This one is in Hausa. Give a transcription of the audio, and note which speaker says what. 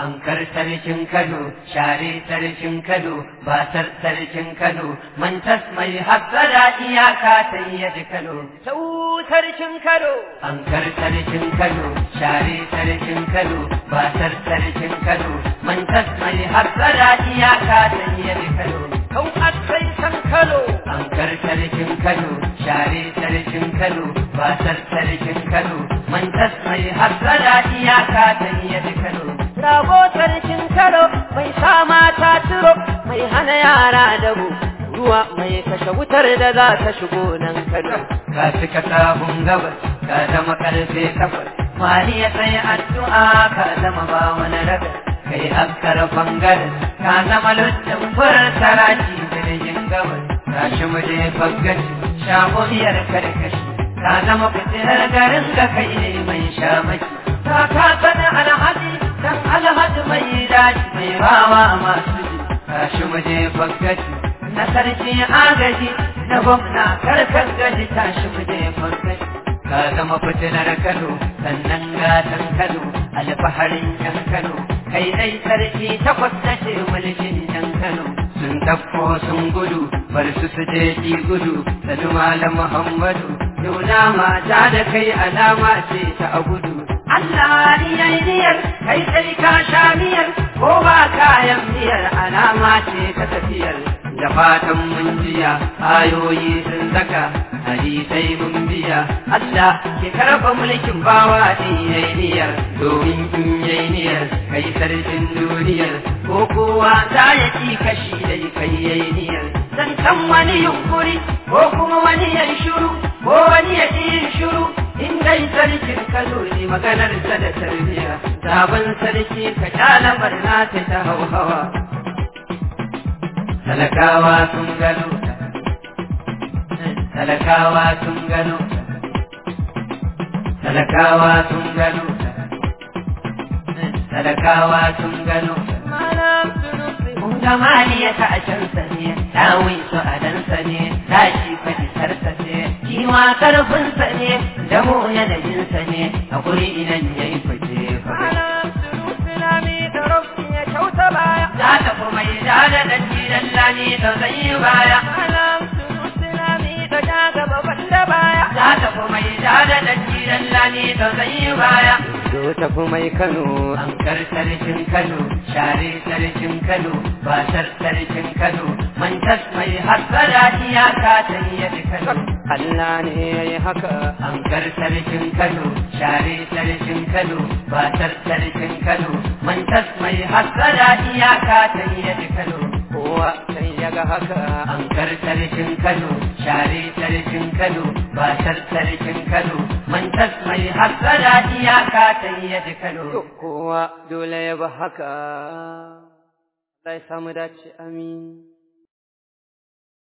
Speaker 1: Ankar sarkin Kano, share sarkin Kano, basar sarkin Kano, mantas mai hassada iyaka ta yadda Kano.
Speaker 2: Sau sarkin Kano,
Speaker 1: Ankar sarkin Kano, share sarkin Kano, basar sarkin Kano, mantas mai hassada iyaka ta yadda Kano.
Speaker 2: kau akai san Kano,
Speaker 1: Ankar sarkin Kano, share sarkin Kano, basar sarkin Kano, mantas mai hassada iyaka Kano,
Speaker 2: mai sa mata turo, mai hana yara dabo, ruwa mai kashe wutar da za ta shigo nan Kano.
Speaker 1: ka cika sabon gabas ka zama ƙarfe takwas. Mali ya tsaye addu'a ka zama ba wani raga kai askar ɓangaren ka zama lullun furar taraji jirgin gabas. Ka shi mu je shago biyar karkashi. Ka zama fitilar garin ga kai ne mai shamaki. Ka daji mai bawa masu ji. Ka shi mu je na sarki agaji na gwamna karkar gaji tashi mu je ka zama fitinar Kano sannan gatan Kano alfaharin yan Kano. Kai dai sarki takwas na ce mulkin yan Kano. Sun tafko sun gudu bar su su je ki gudu. Sanu malam Muhammadu yau na mata da kai alama ce ta a gudu. Allah ni yayi niyyar kai sai ka sha miyar ko ba kayan miyar alama ce ta tafiyar. Da fatan mun jiya ayoyi sun saka hadisai mun biya. Allah ke karɓa mulkin bawa din yayi niyyar. Domin in yayi niyyar kai sarkin duniyar. Ko kowa za ya ci kashi dai kai yayi niyyar. Dan san wani yunkuri ko kuma wani ya sabon sarki ka kyala barna ta ta hauhawa talakawa sun gano talakawa sun gano talakawa sun gano talakawa sun gano Zamani ta a can sane, dawin su a dan sane, tashi fadisar sa ne, kiwa ƙarfin sa ne, damo yanayin sa ne, a guri idan ya yi fice lallani da zai yi baya.
Speaker 2: Malam Sunusi na mi da ja gaba banda baya.
Speaker 1: Za ta kuma yi da da ɗanci lallani da zai yi baya.
Speaker 2: Zo tafi mai Kano,
Speaker 1: Ankar sarkin Kano, share sarkin Kano, basar sarkin Kano, mantas mai hassada iyaka ta yadda Kano.
Speaker 2: Allah ne ya yi haka.
Speaker 1: Ankar sarkin Kano, share sarkin Kano, basar sarkin Kano, mantas mai hassada iyaka ta yadda Kano.
Speaker 2: Haka.
Speaker 1: Ankar sarkin Kano, share sarkin Kano, basar sarkin Kano, mantas mai hassada iyaka ta yadda Kano.
Speaker 2: Kowa dole ya ba haka. Allah ya samu dace amin.